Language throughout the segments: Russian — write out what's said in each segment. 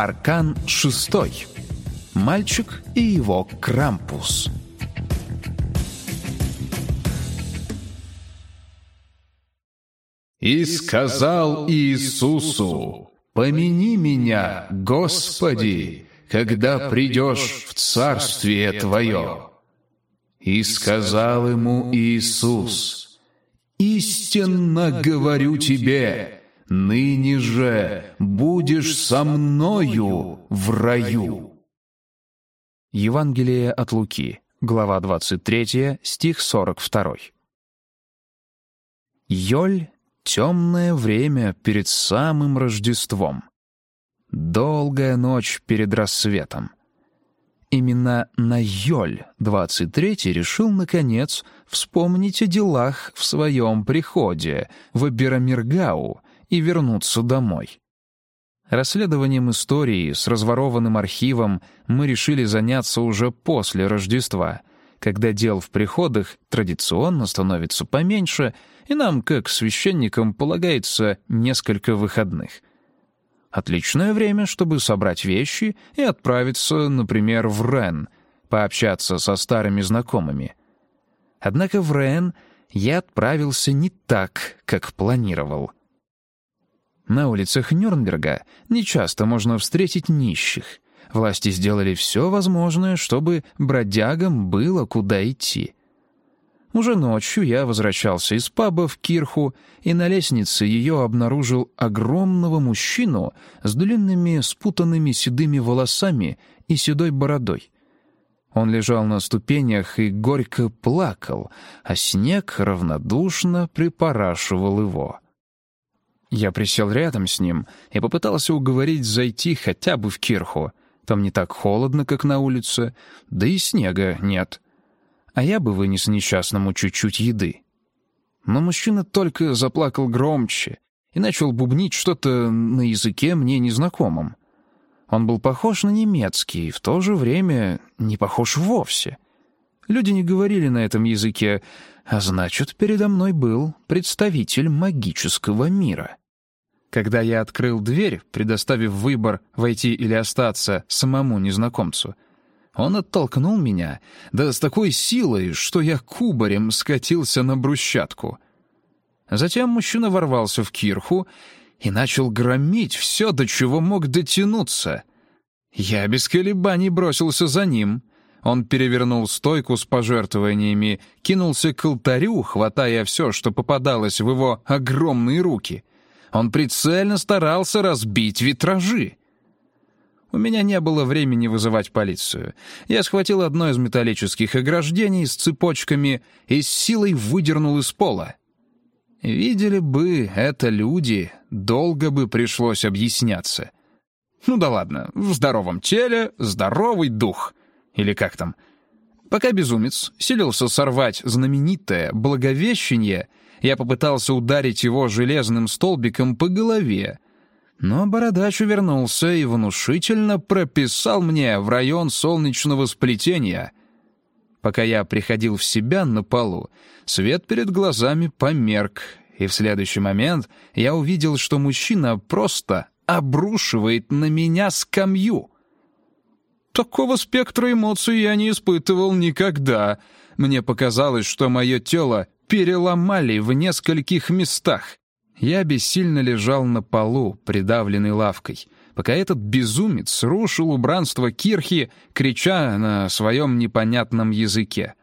Аркан шестой. Мальчик и его Крампус. «И сказал Иисусу, помяни меня, Господи, когда придешь в Царствие Твое». И сказал ему Иисус, «Истинно говорю тебе, ныне же будешь со мною в раю». Евангелие от Луки, глава 23, стих 42. Йоль — темное время перед самым Рождеством. Долгая ночь перед рассветом. Именно на Йоль 23 решил, наконец, вспомнить о делах в своем приходе в Берамиргау и вернуться домой. Расследованием истории с разворованным архивом мы решили заняться уже после Рождества, когда дел в приходах традиционно становится поменьше, и нам, как священникам, полагается несколько выходных — Отличное время, чтобы собрать вещи и отправиться, например, в Рен, пообщаться со старыми знакомыми. Однако в Рен я отправился не так, как планировал. На улицах Нюрнберга нечасто можно встретить нищих. Власти сделали все возможное, чтобы бродягам было куда идти. Уже ночью я возвращался из паба в Кирху, и на лестнице ее обнаружил огромного мужчину с длинными спутанными седыми волосами и седой бородой. Он лежал на ступенях и горько плакал, а снег равнодушно припорашивал его. Я присел рядом с ним и попытался уговорить зайти хотя бы в Кирху. Там не так холодно, как на улице, да и снега нет — а я бы вынес несчастному чуть-чуть еды. Но мужчина только заплакал громче и начал бубнить что-то на языке мне незнакомом. Он был похож на немецкий и в то же время не похож вовсе. Люди не говорили на этом языке, а значит, передо мной был представитель магического мира. Когда я открыл дверь, предоставив выбор войти или остаться самому незнакомцу — он оттолкнул меня, да с такой силой, что я кубарем скатился на брусчатку. Затем мужчина ворвался в кирху и начал громить все, до чего мог дотянуться. Я без колебаний бросился за ним. Он перевернул стойку с пожертвованиями, кинулся к алтарю, хватая все, что попадалось в его огромные руки. Он прицельно старался разбить витражи. У меня не было времени вызывать полицию. Я схватил одно из металлических ограждений с цепочками и с силой выдернул из пола. Видели бы это люди, долго бы пришлось объясняться. Ну да ладно, в здоровом теле здоровый дух. Или как там? Пока безумец силился сорвать знаменитое благовещение, я попытался ударить его железным столбиком по голове — но бородач увернулся и внушительно прописал мне в район солнечного сплетения. Пока я приходил в себя на полу, свет перед глазами померк, и в следующий момент я увидел, что мужчина просто обрушивает на меня скамью. Такого спектра эмоций я не испытывал никогда. Мне показалось, что мое тело переломали в нескольких местах. Я бессильно лежал на полу, придавленный лавкой, пока этот безумец рушил убранство кирхи, крича на своем непонятном языке.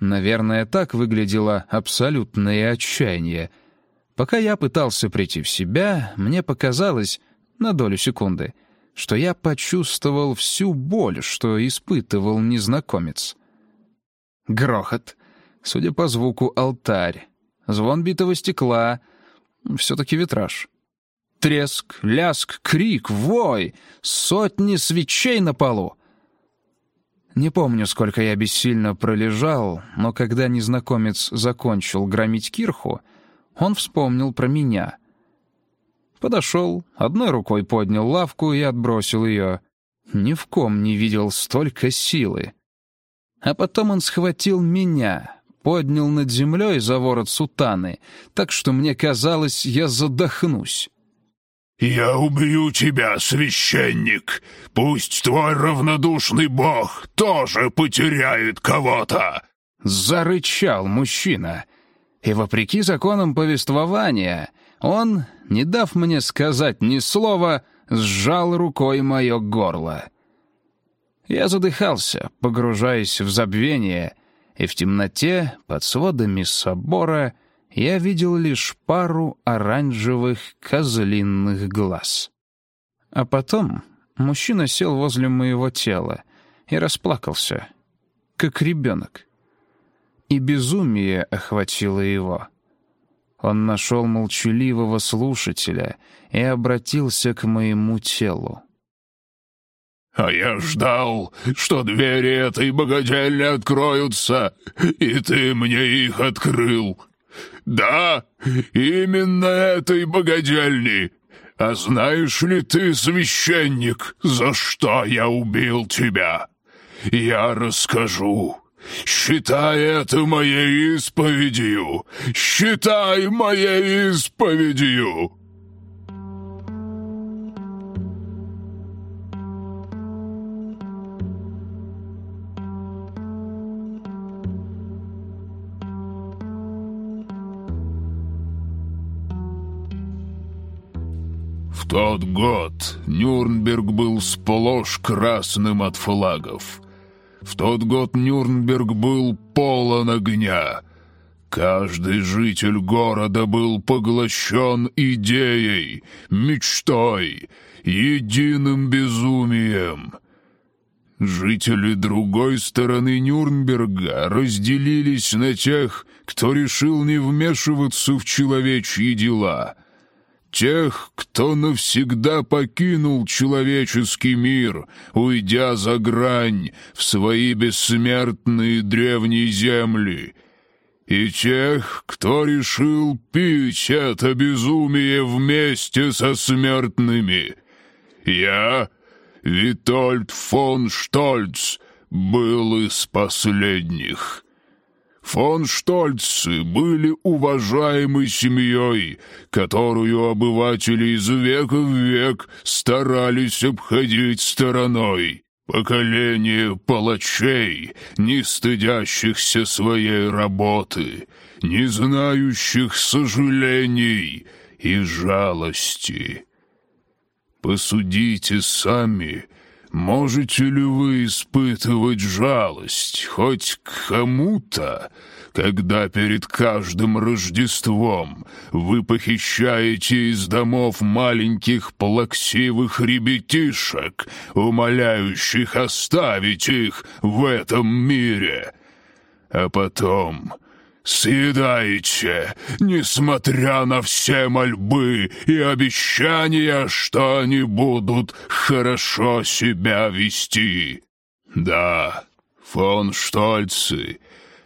Наверное, так выглядело абсолютное отчаяние. Пока я пытался прийти в себя, мне показалось, на долю секунды, что я почувствовал всю боль, что испытывал незнакомец. Грохот. Судя по звуку, алтарь. Звон битого стекла — все-таки витраж. Треск, ляск, крик, вой, сотни свечей на полу. Не помню, сколько я бессильно пролежал, но когда незнакомец закончил громить кирху, он вспомнил про меня. Подошел, одной рукой поднял лавку и отбросил ее. Ни в ком не видел столько силы. А потом он схватил меня, поднял над землей за ворот сутаны, так что мне казалось, я задохнусь. «Я убью тебя, священник! Пусть твой равнодушный бог тоже потеряет кого-то!» Зарычал мужчина. И вопреки законам повествования, он, не дав мне сказать ни слова, сжал рукой мое горло. Я задыхался, погружаясь в забвение, и в темноте, под сводами собора, я видел лишь пару оранжевых козлиных глаз. А потом мужчина сел возле моего тела и расплакался, как ребенок. И безумие охватило его. Он нашел молчаливого слушателя и обратился к моему телу. А я ждал, что двери этой богадельни откроются, и ты мне их открыл. Да, именно этой богадельни. А знаешь ли ты, священник, за что я убил тебя? Я расскажу. Считай это моей исповедью. Считай моей исповедью. В тот год Нюрнберг был сплошь красным от флагов. В тот год Нюрнберг был полон огня. Каждый житель города был поглощен идеей, мечтой, единым безумием. Жители другой стороны Нюрнберга разделились на тех, кто решил не вмешиваться в человечьи дела — Тех, кто навсегда покинул человеческий мир, уйдя за грань в свои бессмертные древние земли, и тех, кто решил пить это безумие вместе со смертными. Я, Витольд фон Штольц, был из последних». Фон Штольцы были уважаемой семьей, которую обыватели из века в век старались обходить стороной. Поколение палачей, не стыдящихся своей работы, не знающих сожалений и жалости. Посудите сами — Можете ли вы испытывать жалость хоть к кому-то, когда перед каждым Рождеством вы похищаете из домов маленьких плаксивых ребятишек, умоляющих оставить их в этом мире? А потом съедаете, несмотря на все мольбы и обещания, что они будут хорошо себя вести. Да, фон Штольцы,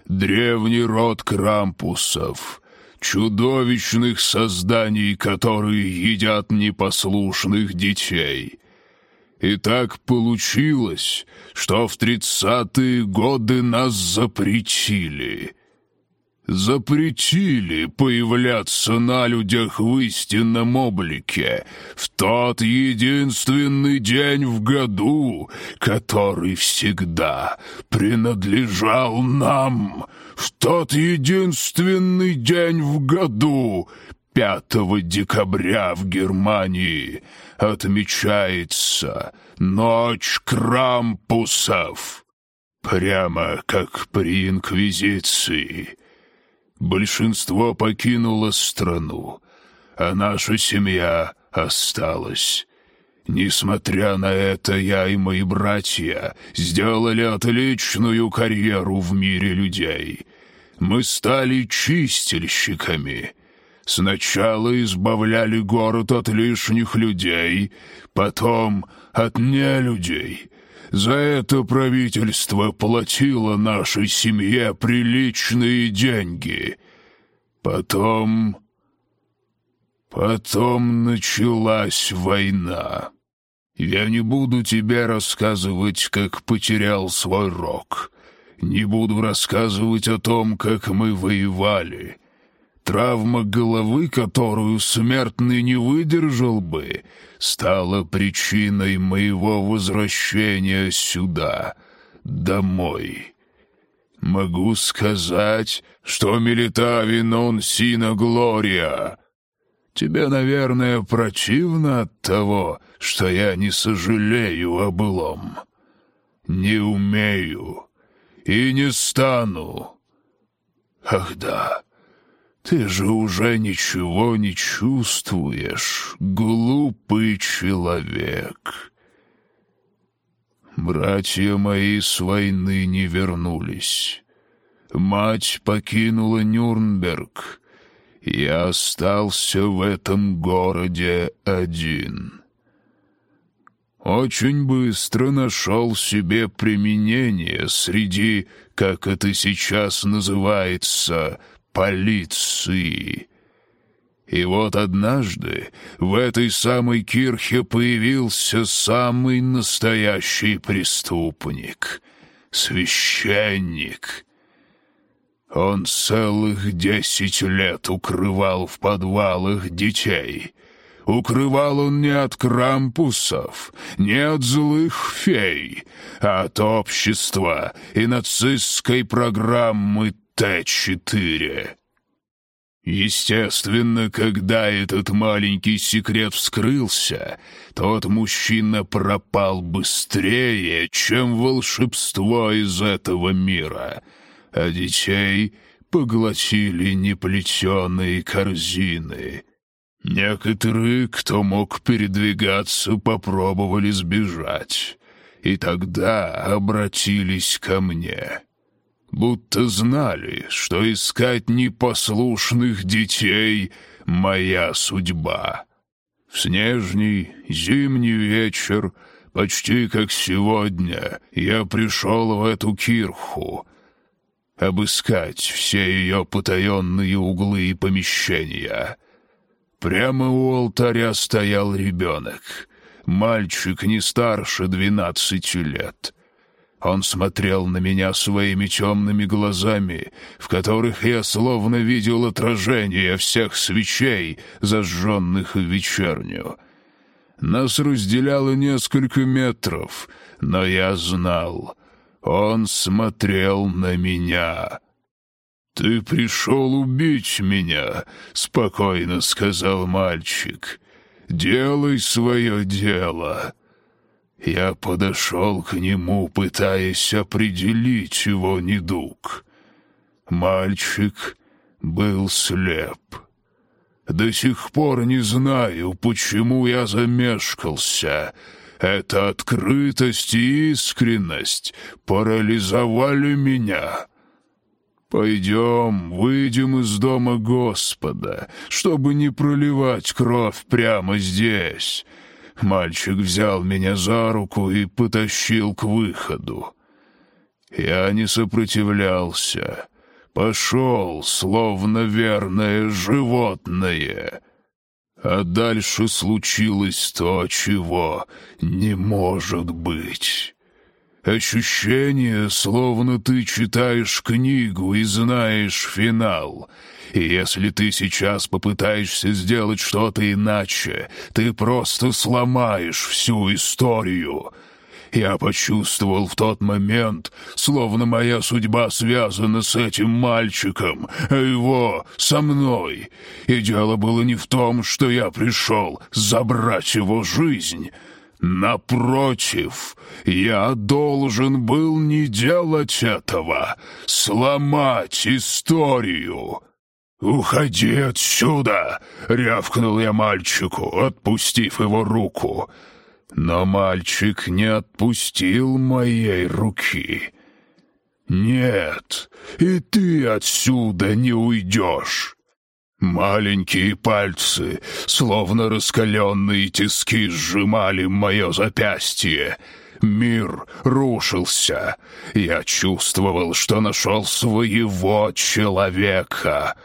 древний род Крампусов, чудовищных созданий, которые едят непослушных детей. И так получилось, что в тридцатые годы нас запретили — запретили появляться на людях в истинном облике в тот единственный день в году, который всегда принадлежал нам, в тот единственный день в году, 5 декабря в Германии, отмечается Ночь Крампусов. Прямо как при Инквизиции. Большинство покинуло страну, а наша семья осталась. Несмотря на это, я и мои братья сделали отличную карьеру в мире людей. Мы стали чистильщиками. Сначала избавляли город от лишних людей, потом от нелюдей, за это правительство платило нашей семье приличные деньги. Потом... Потом началась война. Я не буду тебе рассказывать, как потерял свой рог. Не буду рассказывать о том, как мы воевали. Травма головы, которую смертный не выдержал бы, стала причиной моего возвращения сюда, домой. Могу сказать, что Милитави нон сина глория. Тебе, наверное, противно от того, что я не сожалею о былом. Не умею и не стану. Ах да, ты же уже ничего не чувствуешь, глупый человек. Братья мои с войны не вернулись. Мать покинула Нюрнберг. Я остался в этом городе один. Очень быстро нашел себе применение среди, как это сейчас называется, полиции. И вот однажды в этой самой кирхе появился самый настоящий преступник — священник. Он целых десять лет укрывал в подвалах детей. Укрывал он не от крампусов, не от злых фей, а от общества и нацистской программы Т-4. Естественно, когда этот маленький секрет вскрылся, тот мужчина пропал быстрее, чем волшебство из этого мира, а детей поглотили неплетеные корзины. Некоторые, кто мог передвигаться, попробовали сбежать, и тогда обратились ко мне» будто знали, что искать непослушных детей — моя судьба. В снежный зимний вечер, почти как сегодня, я пришел в эту кирху — обыскать все ее потаенные углы и помещения. Прямо у алтаря стоял ребенок, мальчик не старше двенадцати лет — он смотрел на меня своими темными глазами, в которых я словно видел отражение всех свечей, зажженных в вечерню. Нас разделяло несколько метров, но я знал, он смотрел на меня. «Ты пришел убить меня», — спокойно сказал мальчик. «Делай свое дело». Я подошел к нему, пытаясь определить его недуг. Мальчик был слеп. До сих пор не знаю, почему я замешкался. Эта открытость и искренность парализовали меня. Пойдем, выйдем из дома Господа, чтобы не проливать кровь прямо здесь». Мальчик взял меня за руку и потащил к выходу. Я не сопротивлялся. Пошел, словно верное животное. А дальше случилось то, чего не может быть. Ощущение, словно ты читаешь книгу и знаешь финал — и если ты сейчас попытаешься сделать что-то иначе, ты просто сломаешь всю историю. Я почувствовал в тот момент, словно моя судьба связана с этим мальчиком, а его со мной. И дело было не в том, что я пришел забрать его жизнь». Напротив, я должен был не делать этого, сломать историю. «Уходи отсюда!» — рявкнул я мальчику, отпустив его руку. Но мальчик не отпустил моей руки. «Нет, и ты отсюда не уйдешь!» Маленькие пальцы, словно раскаленные тиски, сжимали мое запястье. Мир рушился. Я чувствовал, что нашел своего человека —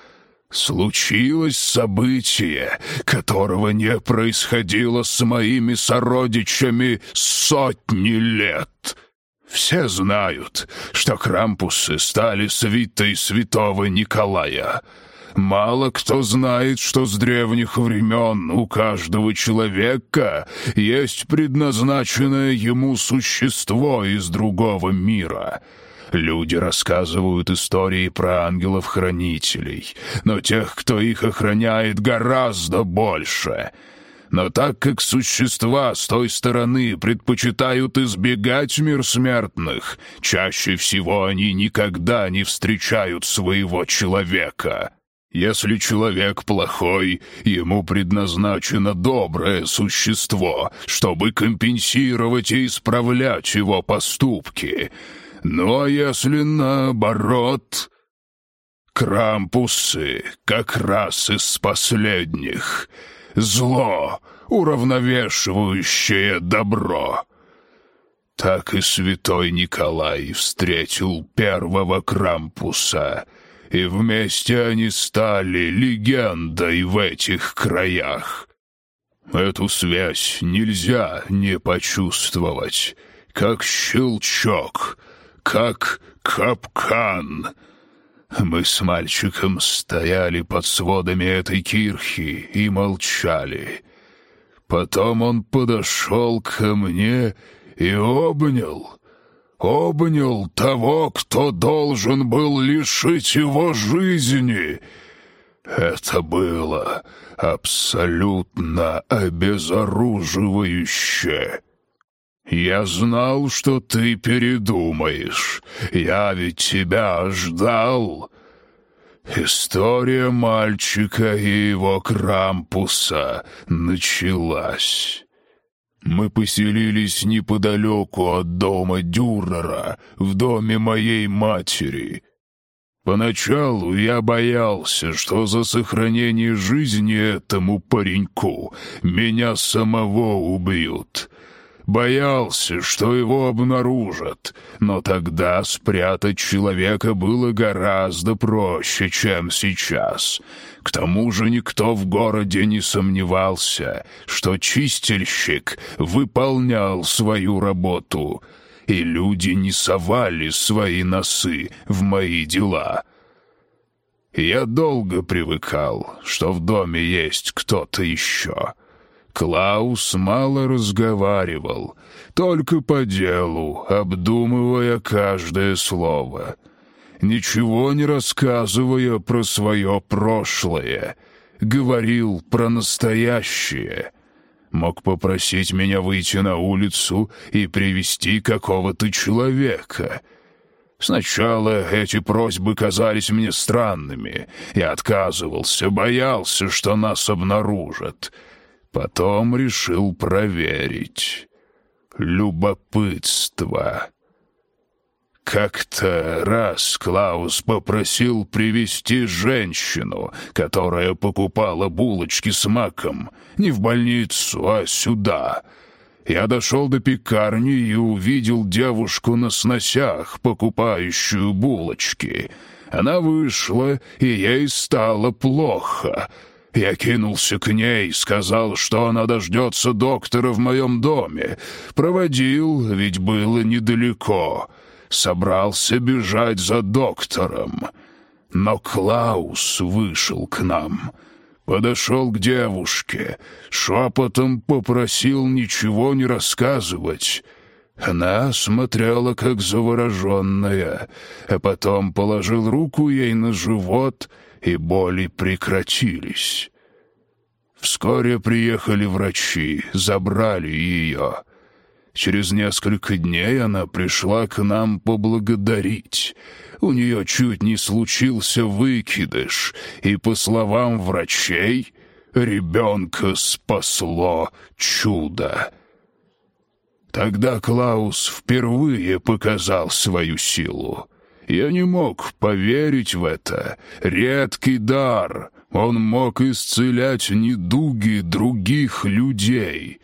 Случилось событие, которого не происходило с моими сородичами сотни лет. Все знают, что крампусы стали свитой святого Николая. Мало кто знает, что с древних времен у каждого человека есть предназначенное ему существо из другого мира. Люди рассказывают истории про ангелов-хранителей, но тех, кто их охраняет, гораздо больше — но так как существа с той стороны предпочитают избегать мир смертных, чаще всего они никогда не встречают своего человека. Если человек плохой, ему предназначено доброе существо, чтобы компенсировать и исправлять его поступки. А если наоборот... Крампусы как раз из последних — зло, уравновешивающее добро. Так и святой Николай встретил первого Крампуса, и вместе они стали легендой в этих краях. Эту связь нельзя не почувствовать, как щелчок, как капкан — мы с мальчиком стояли под сводами этой кирхи и молчали. Потом он подошел ко мне и обнял, обнял того, кто должен был лишить его жизни. Это было абсолютно обезоруживающе. «Я знал, что ты передумаешь. Я ведь тебя ждал». История мальчика и его Крампуса началась. Мы поселились неподалеку от дома Дюрера, в доме моей матери. Поначалу я боялся, что за сохранение жизни этому пареньку меня самого убьют — Боялся, что его обнаружат, но тогда спрятать человека было гораздо проще, чем сейчас. К тому же никто в городе не сомневался, что чистильщик выполнял свою работу, и люди не совали свои носы в мои дела. Я долго привыкал, что в доме есть кто-то еще — Клаус мало разговаривал, только по делу, обдумывая каждое слово. Ничего не рассказывая про свое прошлое, говорил про настоящее. Мог попросить меня выйти на улицу и привести какого-то человека — Сначала эти просьбы казались мне странными. Я отказывался, боялся, что нас обнаружат. Потом решил проверить. Любопытство. Как-то раз Клаус попросил привести женщину, которая покупала булочки с маком, не в больницу, а сюда. Я дошел до пекарни и увидел девушку на сносях, покупающую булочки. Она вышла, и ей стало плохо — я кинулся к ней, сказал, что она дождется доктора в моем доме. Проводил, ведь было недалеко. Собрался бежать за доктором. Но Клаус вышел к нам. Подошел к девушке, шепотом попросил ничего не рассказывать. Она смотрела, как завороженная, а потом положил руку ей на живот — и боли прекратились. Вскоре приехали врачи, забрали ее. Через несколько дней она пришла к нам поблагодарить. У нее чуть не случился выкидыш, и, по словам врачей, ребенка спасло чудо. Тогда Клаус впервые показал свою силу. Я не мог поверить в это. Редкий дар. Он мог исцелять недуги других людей.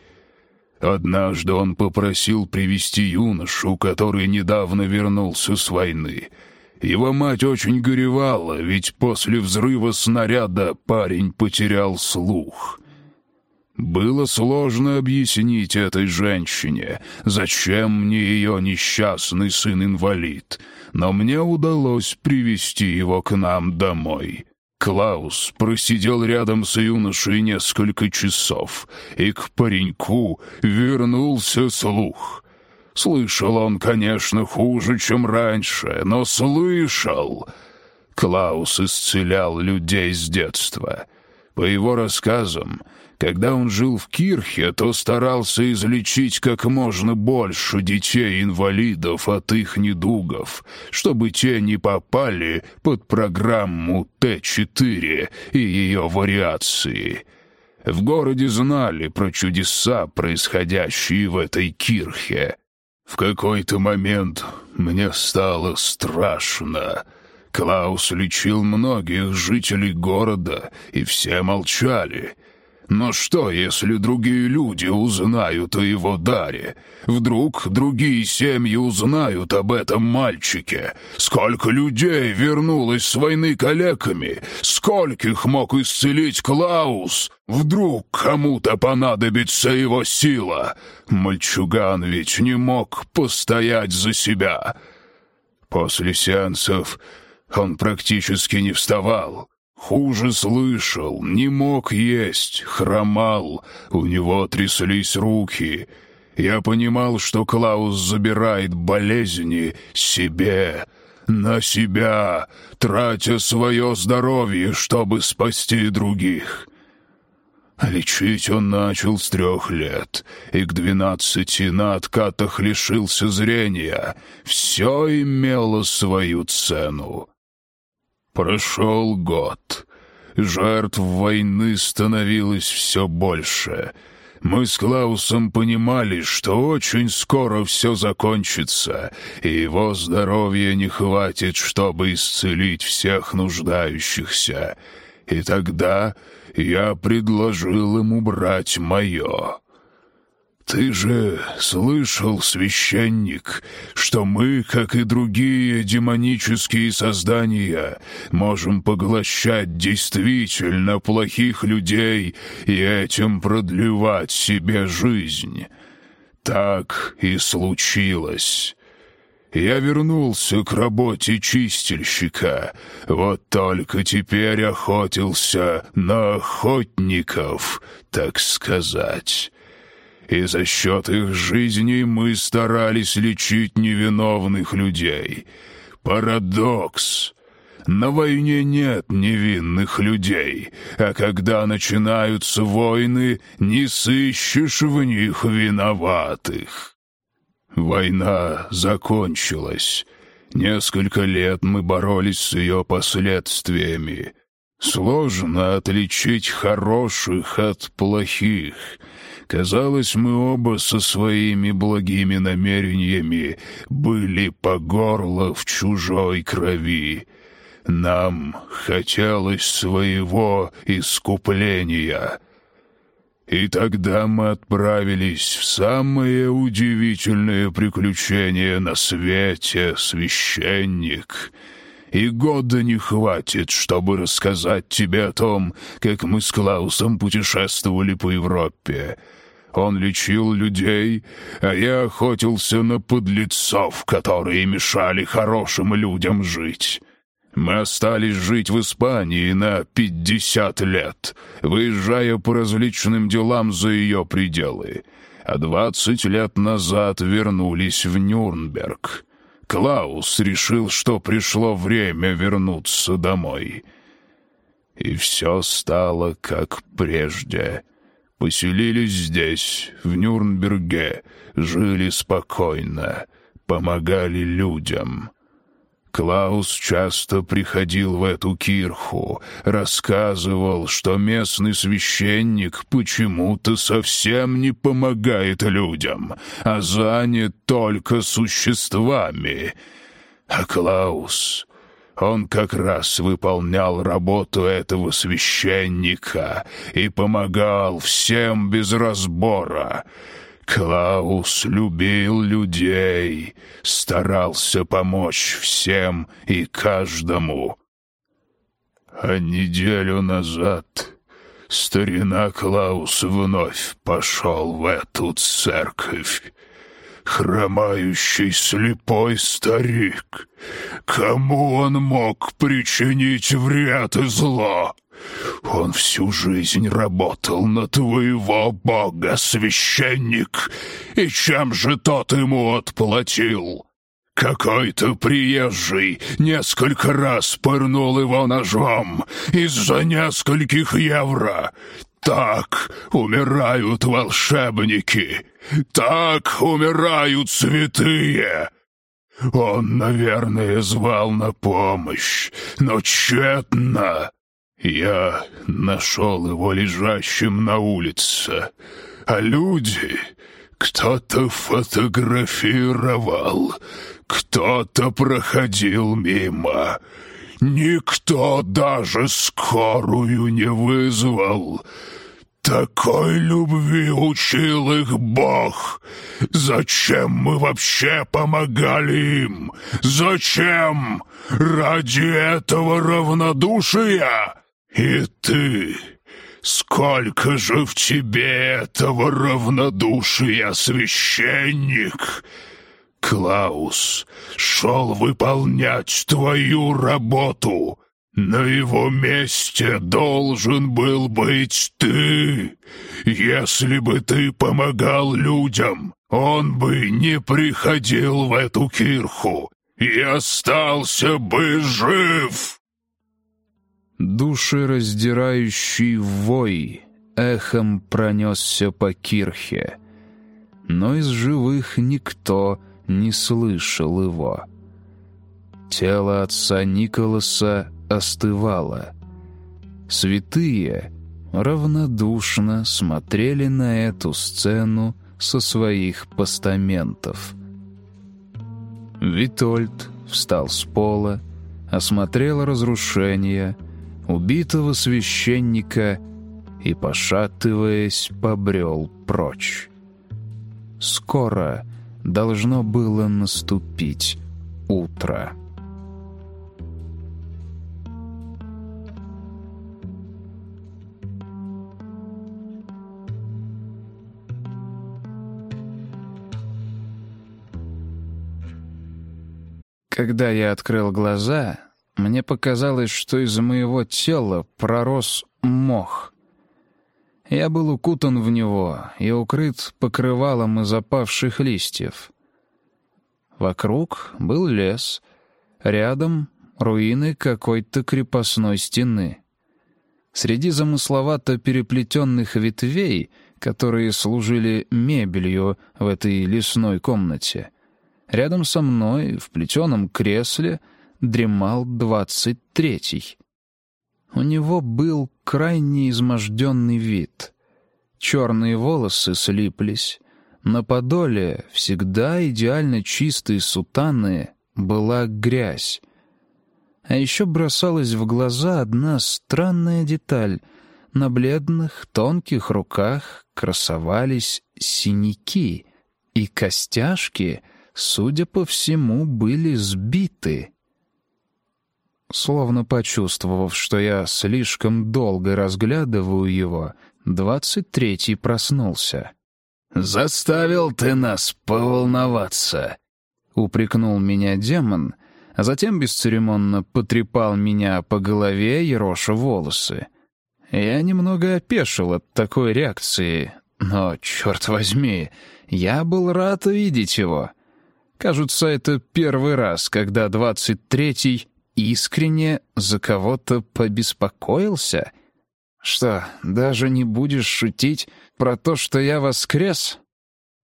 Однажды он попросил привести юношу, который недавно вернулся с войны. Его мать очень горевала, ведь после взрыва снаряда парень потерял слух. Было сложно объяснить этой женщине, зачем мне ее несчастный сын-инвалид, но мне удалось привести его к нам домой. Клаус просидел рядом с юношей несколько часов, и к пареньку вернулся слух. Слышал он, конечно, хуже, чем раньше, но слышал. Клаус исцелял людей с детства. По его рассказам, когда он жил в Кирхе, то старался излечить как можно больше детей-инвалидов от их недугов, чтобы те не попали под программу Т-4 и ее вариации. В городе знали про чудеса, происходящие в этой Кирхе. В какой-то момент мне стало страшно. Клаус лечил многих жителей города, и все молчали — но что, если другие люди узнают о его даре? Вдруг другие семьи узнают об этом мальчике? Сколько людей вернулось с войны калеками? Скольких мог исцелить Клаус? Вдруг кому-то понадобится его сила? Мальчуган ведь не мог постоять за себя. После сеансов он практически не вставал. Хуже слышал, не мог есть, хромал, у него тряслись руки. Я понимал, что Клаус забирает болезни себе, на себя, тратя свое здоровье, чтобы спасти других. Лечить он начал с трех лет, и к двенадцати на откатах лишился зрения. Все имело свою цену. Прошел год. Жертв войны становилось все больше. Мы с Клаусом понимали, что очень скоро все закончится, и его здоровья не хватит, чтобы исцелить всех нуждающихся. И тогда я предложил ему брать мое. «Ты же слышал, священник, что мы, как и другие демонические создания, можем поглощать действительно плохих людей и этим продлевать себе жизнь? Так и случилось». Я вернулся к работе чистильщика, вот только теперь охотился на охотников, так сказать и за счет их жизней мы старались лечить невиновных людей. Парадокс. На войне нет невинных людей, а когда начинаются войны, не сыщешь в них виноватых. Война закончилась. Несколько лет мы боролись с ее последствиями. Сложно отличить хороших от плохих — Казалось, мы оба со своими благими намерениями были по горло в чужой крови. Нам хотелось своего искупления. И тогда мы отправились в самое удивительное приключение на свете, священник. И года не хватит, чтобы рассказать тебе о том, как мы с Клаусом путешествовали по Европе. Он лечил людей, а я охотился на подлецов, которые мешали хорошим людям жить. Мы остались жить в Испании на пятьдесят лет, выезжая по различным делам за ее пределы, а двадцать лет назад вернулись в Нюрнберг. Клаус решил, что пришло время вернуться домой. И все стало как прежде — Поселились здесь, в Нюрнберге, жили спокойно, помогали людям. Клаус часто приходил в эту кирху, рассказывал, что местный священник почему-то совсем не помогает людям, а занят только существами. А Клаус он как раз выполнял работу этого священника и помогал всем без разбора. Клаус любил людей, старался помочь всем и каждому. А неделю назад старина Клаус вновь пошел в эту церковь. Хромающий слепой старик. Кому он мог причинить вред и зло? Он всю жизнь работал на твоего бога, священник, и чем же тот ему отплатил? Какой-то приезжий несколько раз пырнул его ножом из-за нескольких евро. Так умирают волшебники, так умирают святые. Он, наверное, звал на помощь, но тщетно. Я нашел его лежащим на улице, а люди... Кто-то фотографировал, кто-то проходил мимо. Никто даже скорую не вызвал. Такой любви учил их Бог. Зачем мы вообще помогали им? Зачем? Ради этого равнодушия? И ты... Сколько же в тебе этого равнодушия, священник? Клаус шел выполнять твою работу. На его месте должен был быть ты. Если бы ты помогал людям, он бы не приходил в эту кирху и остался бы жив. Душераздирающий вой эхом пронесся по кирхе, но из живых никто не слышал его. Тело отца Николаса остывало. Святые равнодушно смотрели на эту сцену со своих постаментов. Витольд встал с пола, осмотрел разрушения, убитого священника и, пошатываясь, побрел прочь. Скоро должно было наступить утро. Когда я открыл глаза, мне показалось, что из моего тела пророс мох. Я был укутан в него и укрыт покрывалом из опавших листьев. Вокруг был лес, рядом руины какой-то крепостной стены. Среди замысловато переплетенных ветвей, которые служили мебелью в этой лесной комнате, рядом со мной в плетеном кресле — дремал двадцать третий. У него был крайне изможденный вид. Черные волосы слиплись. На подоле, всегда идеально чистой сутаны, была грязь. А еще бросалась в глаза одна странная деталь. На бледных, тонких руках красовались синяки, и костяшки, судя по всему, были сбиты. Словно почувствовав, что я слишком долго разглядываю его, двадцать третий проснулся. «Заставил ты нас поволноваться», — упрекнул меня демон, а затем бесцеремонно потрепал меня по голове, ероша волосы. Я немного опешил от такой реакции, но, черт возьми, я был рад видеть его. Кажется, это первый раз, когда двадцать третий искренне за кого-то побеспокоился? Что, даже не будешь шутить про то, что я воскрес?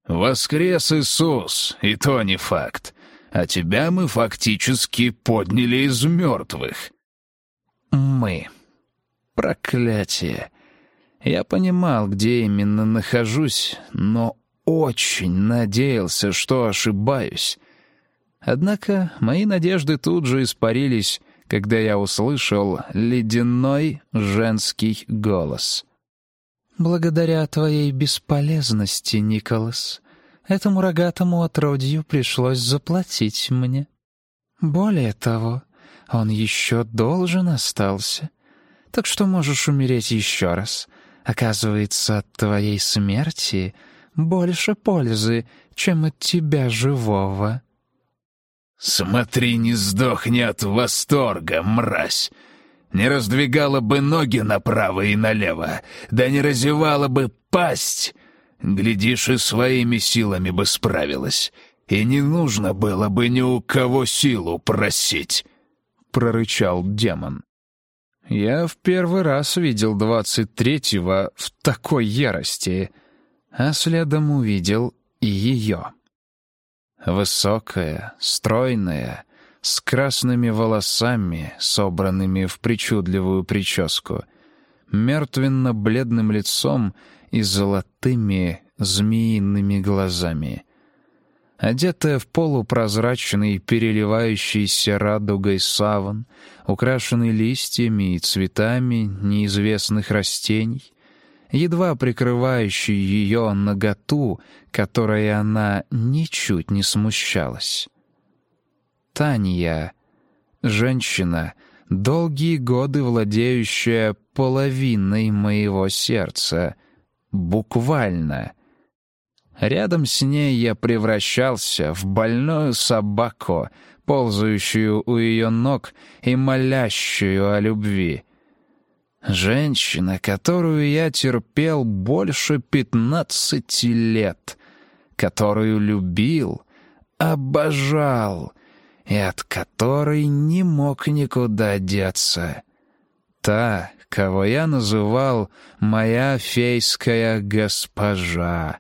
Воскрес Иисус, и то не факт. А тебя мы фактически подняли из мертвых. Мы. Проклятие. Я понимал, где именно нахожусь, но очень надеялся, что ошибаюсь. Однако мои надежды тут же испарились, когда я услышал ледяной женский голос. «Благодаря твоей бесполезности, Николас, этому рогатому отродью пришлось заплатить мне. Более того, он еще должен остался, так что можешь умереть еще раз. Оказывается, от твоей смерти больше пользы, чем от тебя живого». «Смотри, не сдохни от восторга, мразь! Не раздвигала бы ноги направо и налево, да не разевала бы пасть! Глядишь, и своими силами бы справилась, и не нужно было бы ни у кого силу просить!» — прорычал демон. Я в первый раз видел двадцать третьего в такой ярости, а следом увидел и ее. Высокая, стройная, с красными волосами, собранными в причудливую прическу, мертвенно-бледным лицом и золотыми змеиными глазами. Одетая в полупрозрачный, переливающийся радугой саван, украшенный листьями и цветами неизвестных растений, едва прикрывающий ее наготу, которой она ничуть не смущалась. Таня, женщина, долгие годы владеющая половиной моего сердца, буквально. Рядом с ней я превращался в больную собаку, ползающую у ее ног и молящую о любви. Женщина, которую я терпел больше пятнадцати лет, которую любил, обожал и от которой не мог никуда деться. Та, кого я называл «моя фейская госпожа».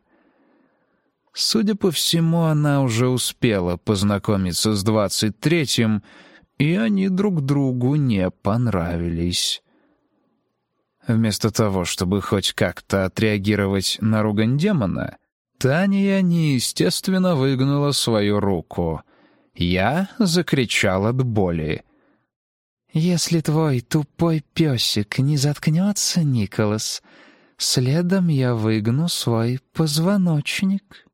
Судя по всему, она уже успела познакомиться с двадцать третьим, и они друг другу не понравились. Вместо того, чтобы хоть как-то отреагировать на ругань демона, Таня неестественно выгнула свою руку. Я закричал от боли. «Если твой тупой песик не заткнется, Николас, следом я выгну свой позвоночник».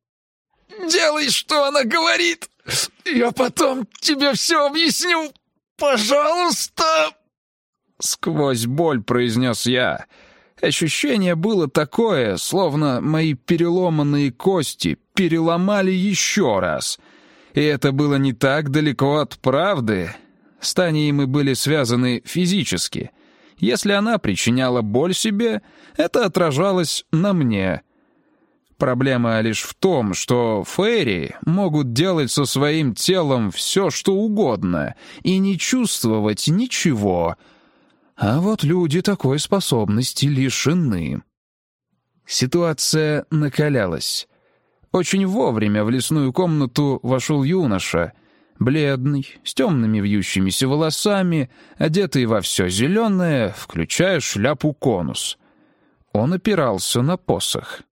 «Делай, что она говорит! Я потом тебе все объясню! Пожалуйста!» Сквозь боль произнес я. Ощущение было такое, словно мои переломанные кости переломали еще раз. И это было не так далеко от правды. С Таней мы были связаны физически. Если она причиняла боль себе, это отражалось на мне. Проблема лишь в том, что фейри могут делать со своим телом все, что угодно, и не чувствовать ничего — а вот люди такой способности лишены. Ситуация накалялась. Очень вовремя в лесную комнату вошел юноша, бледный, с темными вьющимися волосами, одетый во все зеленое, включая шляпу-конус. Он опирался на посох.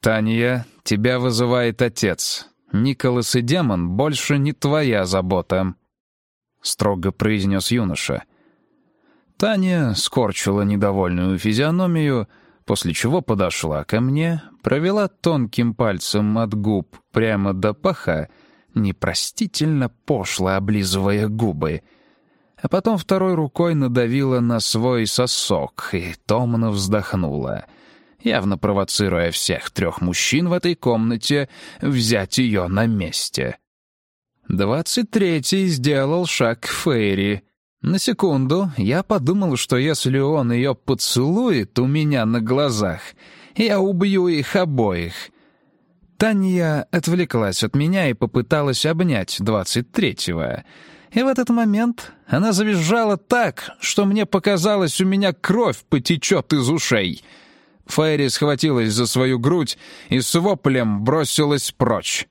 «Таня, тебя вызывает отец. Николас и демон больше не твоя забота», — строго произнес юноша. — Таня скорчила недовольную физиономию, после чего подошла ко мне, провела тонким пальцем от губ прямо до паха, непростительно пошло облизывая губы, а потом второй рукой надавила на свой сосок и томно вздохнула, явно провоцируя всех трех мужчин в этой комнате взять ее на месте. Двадцать третий сделал шаг к Фейри — на секунду я подумал, что если он ее поцелует у меня на глазах, я убью их обоих. Таня отвлеклась от меня и попыталась обнять двадцать третьего. И в этот момент она завизжала так, что мне показалось, у меня кровь потечет из ушей. Фейри схватилась за свою грудь и с воплем бросилась прочь.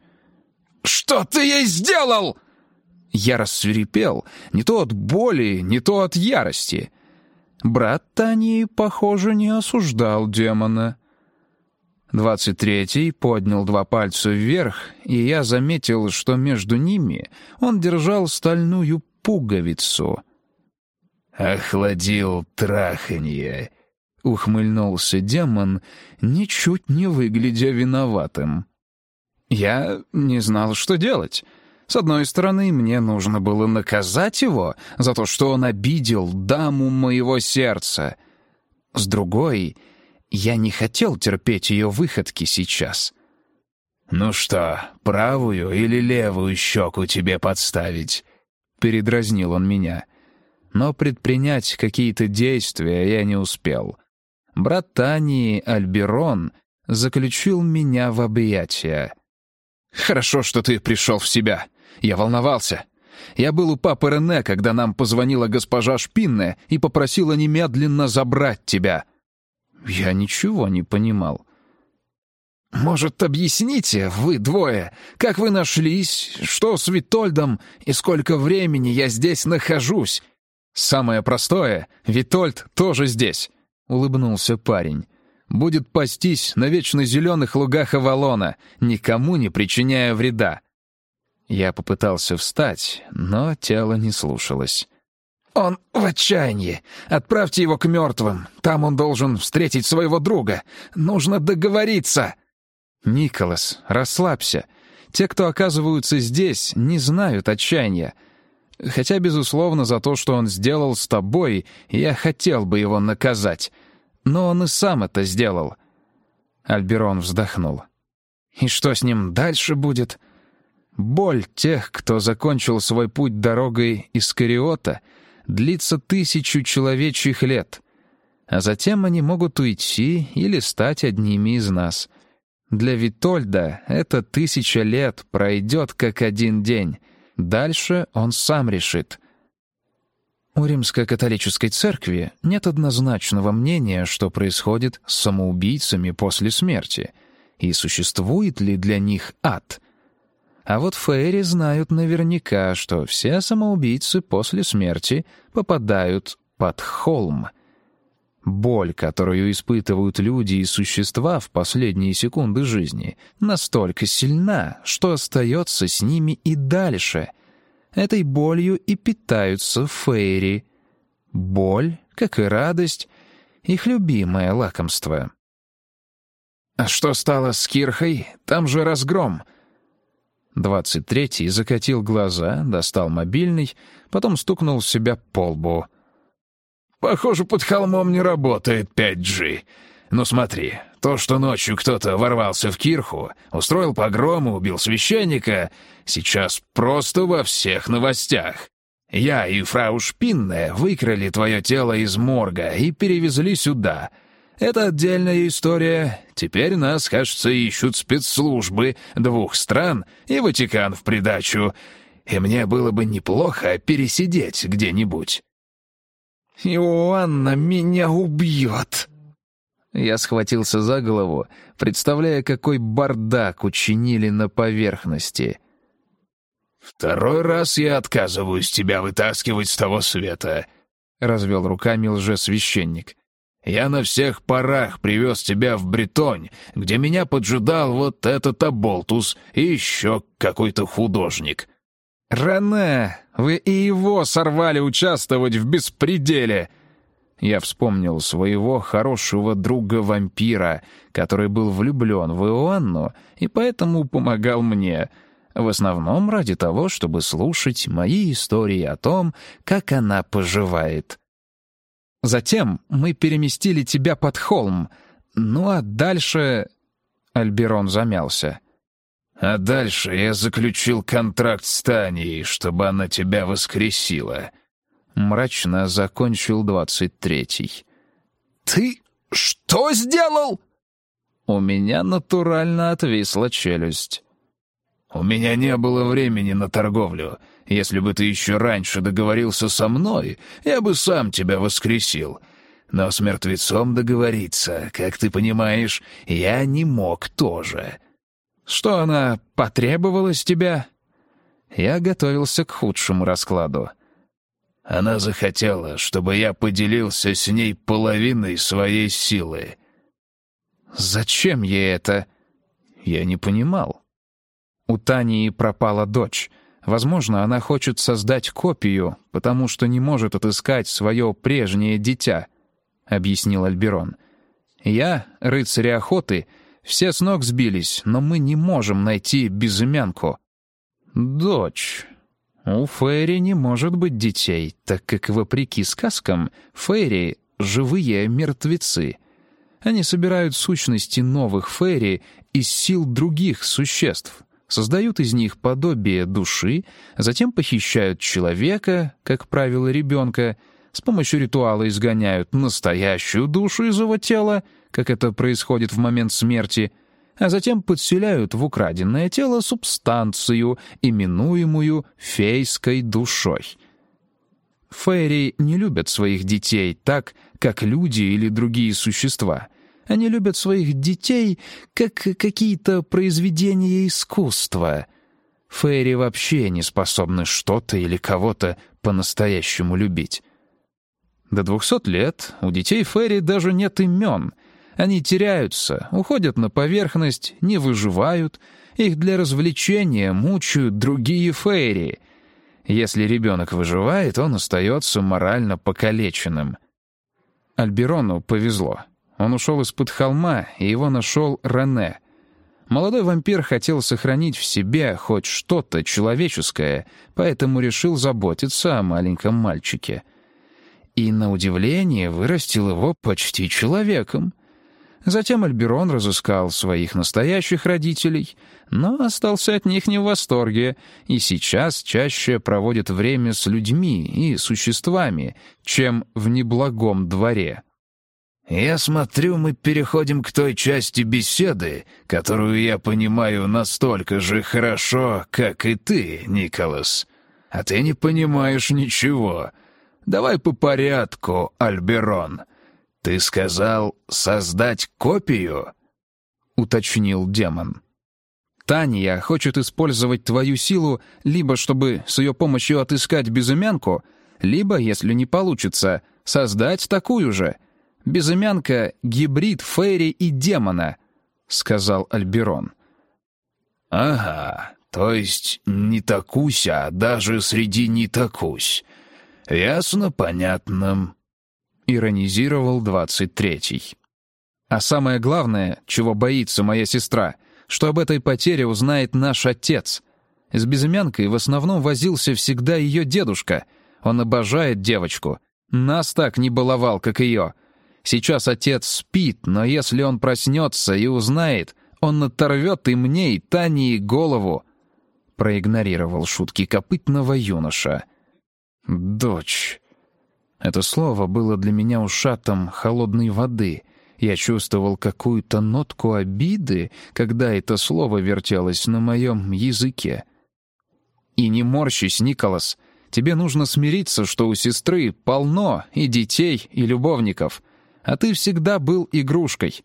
«Что ты ей сделал?» Я рассверепел, не то от боли, не то от ярости. Брат Тани, похоже, не осуждал демона. Двадцать третий поднял два пальца вверх, и я заметил, что между ними он держал стальную пуговицу. «Охладил траханье», — ухмыльнулся демон, ничуть не выглядя виноватым. Я не знал, что делать. С одной стороны, мне нужно было наказать его за то, что он обидел даму моего сердца. С другой, Я не хотел терпеть ее выходки сейчас. «Ну что, правую или левую щеку тебе подставить?» Передразнил он меня. Но предпринять какие-то действия я не успел. Брат Тани, Альберон, заключил меня в объятия. «Хорошо, что ты пришел в себя. Я волновался. Я был у папы Рене, когда нам позвонила госпожа Шпинне и попросила немедленно забрать тебя». Я ничего не понимал. «Может, объясните, вы двое, как вы нашлись, что с Витольдом и сколько времени я здесь нахожусь?» «Самое простое, Витольд тоже здесь», — улыбнулся парень. «Будет пастись на вечно зеленых лугах Авалона, никому не причиняя вреда». Я попытался встать, но тело не слушалось. «Он в отчаянии. Отправьте его к мертвым. Там он должен встретить своего друга. Нужно договориться». «Николас, расслабься. Те, кто оказываются здесь, не знают отчаяния. Хотя, безусловно, за то, что он сделал с тобой, я хотел бы его наказать. Но он и сам это сделал». Альберон вздохнул. «И что с ним дальше будет?» Боль тех, кто закончил свой путь дорогой из Кариота, длится тысячу человечьих лет, а затем они могут уйти или стать одними из нас. Для Витольда эта тысяча лет пройдет как один день. Дальше он сам решит. У римско-католической церкви нет однозначного мнения, что происходит с самоубийцами после смерти, и существует ли для них ад — а вот Фейри знают наверняка, что все самоубийцы после смерти попадают под холм. Боль, которую испытывают люди и существа в последние секунды жизни, настолько сильна, что остается с ними и дальше. Этой болью и питаются Фейри. Боль, как и радость, их любимое лакомство. «А что стало с Кирхой? Там же разгром!» Двадцать третий закатил глаза, достал мобильный, потом стукнул себя по лбу. «Похоже, под холмом не работает 5G. Ну смотри, то, что ночью кто-то ворвался в кирху, устроил погром и убил священника, сейчас просто во всех новостях. Я и фрау Шпинне выкрали твое тело из морга и перевезли сюда — это отдельная история. Теперь нас, кажется, ищут спецслужбы двух стран и Ватикан в придачу. И мне было бы неплохо пересидеть где-нибудь. «Иоанна меня убьет!» Я схватился за голову, представляя, какой бардак учинили на поверхности. «Второй раз я отказываюсь тебя вытаскивать с того света», — развел руками лжесвященник. Я на всех парах привез тебя в Бретонь, где меня поджидал вот этот оболтус и еще какой-то художник». «Рене, вы и его сорвали участвовать в беспределе!» Я вспомнил своего хорошего друга-вампира, который был влюблен в Иоанну и поэтому помогал мне, в основном ради того, чтобы слушать мои истории о том, как она поживает. Затем мы переместили тебя под холм. Ну а дальше...» Альберон замялся. «А дальше я заключил контракт с Таней, чтобы она тебя воскресила». Мрачно закончил двадцать третий. «Ты что сделал?» У меня натурально отвисла челюсть. «У меня не было времени на торговлю. Если бы ты еще раньше договорился со мной, я бы сам тебя воскресил. Но с мертвецом договориться, как ты понимаешь, я не мог тоже». «Что она потребовала с тебя?» Я готовился к худшему раскладу. Она захотела, чтобы я поделился с ней половиной своей силы. «Зачем ей это?» Я не понимал. У Тани пропала дочь. Возможно, она хочет создать копию, потому что не может отыскать свое прежнее дитя», — объяснил Альберон. «Я, рыцари охоты, все с ног сбились, но мы не можем найти безымянку». «Дочь. У Фейри не может быть детей, так как, вопреки сказкам, Фейри — живые мертвецы. Они собирают сущности новых фейри из сил других существ, создают из них подобие души, затем похищают человека, как правило, ребенка, с помощью ритуала изгоняют настоящую душу из его тела, как это происходит в момент смерти, а затем подселяют в украденное тело субстанцию, именуемую фейской душой. Фейри не любят своих детей так, как люди или другие существа. Они любят своих детей, как какие-то произведения искусства. Фейри вообще не способны что-то или кого-то по-настоящему любить. До двухсот лет у детей Ферри даже нет имен. Они теряются, уходят на поверхность, не выживают. Их для развлечения мучают другие Ферри. Если ребенок выживает, он остается морально покалеченным. Альберону повезло. Он ушел из-под холма, и его нашел Рене. Молодой вампир хотел сохранить в себе хоть что-то человеческое, поэтому решил заботиться о маленьком мальчике — и, на удивление, вырастил его почти человеком. Затем Альберон разыскал своих настоящих родителей, но остался от них не в восторге и сейчас чаще проводит время с людьми и существами, чем в неблагом дворе. «Я смотрю, мы переходим к той части беседы, которую я понимаю настолько же хорошо, как и ты, Николас. А ты не понимаешь ничего». Давай по порядку, Альберон. Ты сказал создать копию? уточнил демон. Таня хочет использовать твою силу либо чтобы с ее помощью отыскать безымянку, либо, если не получится, создать такую же. Безымянка — гибрид фейри и демона, — сказал Альберон. «Ага, то есть не такуся, а даже среди не такусь. «Ясно, понятно», — иронизировал двадцать третий. «А самое главное, чего боится моя сестра, что об этой потере узнает наш отец. С безымянкой в основном возился всегда ее дедушка. Он обожает девочку. Нас так не баловал, как ее. Сейчас отец спит, но если он проснется и узнает, он оторвет и мне, и Тане голову». Проигнорировал шутки копытного юноша — «Дочь». Это слово было для меня ушатом холодной воды. Я чувствовал какую-то нотку обиды, когда это слово вертелось на моем языке. «И не морщись, Николас. Тебе нужно смириться, что у сестры полно и детей, и любовников. А ты всегда был игрушкой.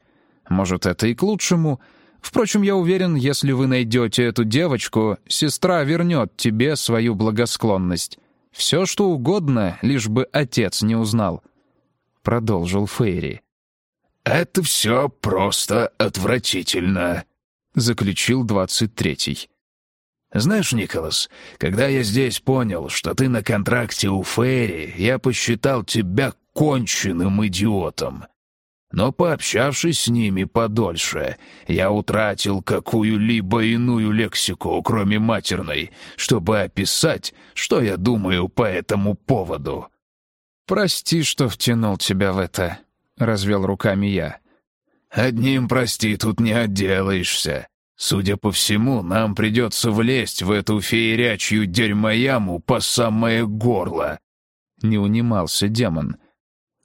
Может, это и к лучшему. Впрочем, я уверен, если вы найдете эту девочку, сестра вернет тебе свою благосклонность. Все, что угодно, лишь бы отец не узнал. Продолжил Фейри. «Это все просто отвратительно», — заключил двадцать третий. «Знаешь, Николас, когда я здесь понял, что ты на контракте у Фейри, я посчитал тебя конченным идиотом. Но пообщавшись с ними подольше, я утратил какую-либо иную лексику, кроме матерной, чтобы описать, что я думаю по этому поводу. «Прости, что втянул тебя в это», — развел руками я. «Одним прости тут не отделаешься. Судя по всему, нам придется влезть в эту феерячью дерьмояму по самое горло». Не унимался демон.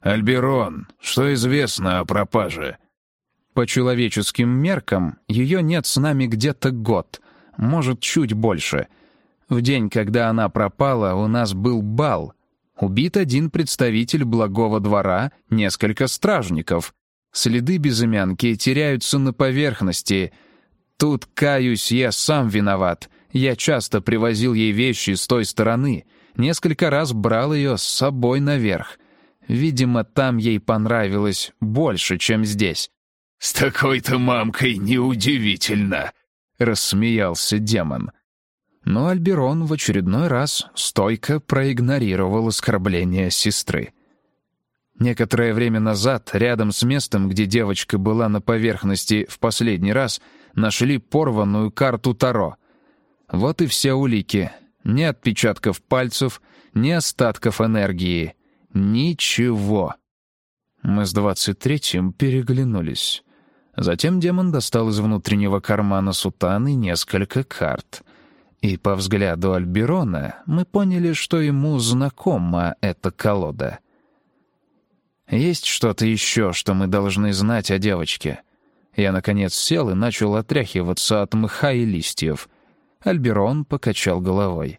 «Альберон, что известно о пропаже?» «По человеческим меркам ее нет с нами где-то год, может, чуть больше. В день, когда она пропала, у нас был бал. Убит один представитель благого двора, несколько стражников. Следы безымянки теряются на поверхности. Тут, каюсь, я сам виноват. Я часто привозил ей вещи с той стороны. Несколько раз брал ее с собой наверх. Видимо, там ей понравилось больше, чем здесь. «С такой-то мамкой неудивительно!» — рассмеялся демон. Но Альберон в очередной раз стойко проигнорировал оскорбление сестры. Некоторое время назад, рядом с местом, где девочка была на поверхности в последний раз, нашли порванную карту Таро. Вот и все улики. Ни отпечатков пальцев, ни остатков энергии — Ничего. Мы с двадцать третьим переглянулись. Затем демон достал из внутреннего кармана сутаны несколько карт. И по взгляду Альберона мы поняли, что ему знакома эта колода. «Есть что-то еще, что мы должны знать о девочке?» Я, наконец, сел и начал отряхиваться от мха и листьев. Альберон покачал головой.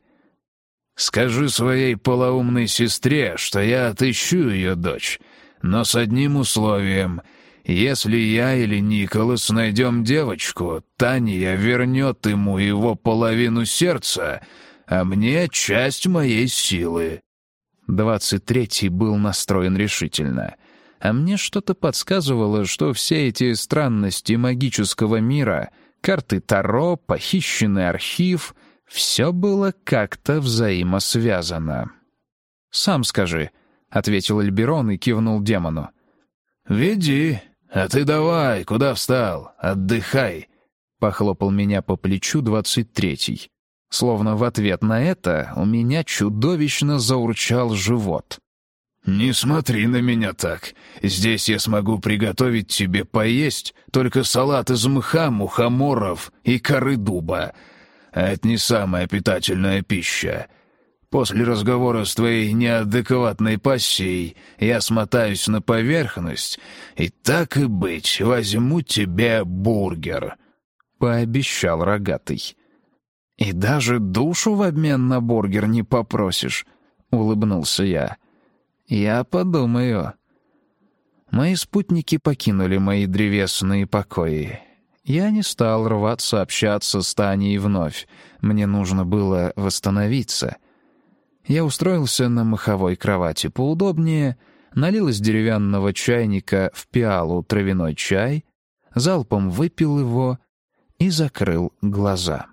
«Скажи своей полоумной сестре, что я отыщу ее дочь, но с одним условием — если я или Николас найдем девочку, Таня вернет ему его половину сердца, а мне часть моей силы». Двадцать третий был настроен решительно. А мне что-то подсказывало, что все эти странности магического мира, карты Таро, похищенный архив — все было как-то взаимосвязано. «Сам скажи», — ответил Эльберон и кивнул демону. «Веди», «А ты давай, куда встал? Отдыхай!» Похлопал меня по плечу двадцать третий. Словно в ответ на это у меня чудовищно заурчал живот. «Не смотри на меня так. Здесь я смогу приготовить тебе поесть только салат из мха, мухоморов и коры дуба. А это не самая питательная пища. После разговора с твоей неадекватной пассией я смотаюсь на поверхность, и так и быть, возьму тебе бургер», — пообещал рогатый. «И даже душу в обмен на бургер не попросишь», — улыбнулся я. «Я подумаю». Мои спутники покинули мои древесные покои. Я не стал рваться общаться с Таней вновь. Мне нужно было восстановиться — я устроился на маховой кровати поудобнее, налил из деревянного чайника в пиалу травяной чай, залпом выпил его и закрыл глаза.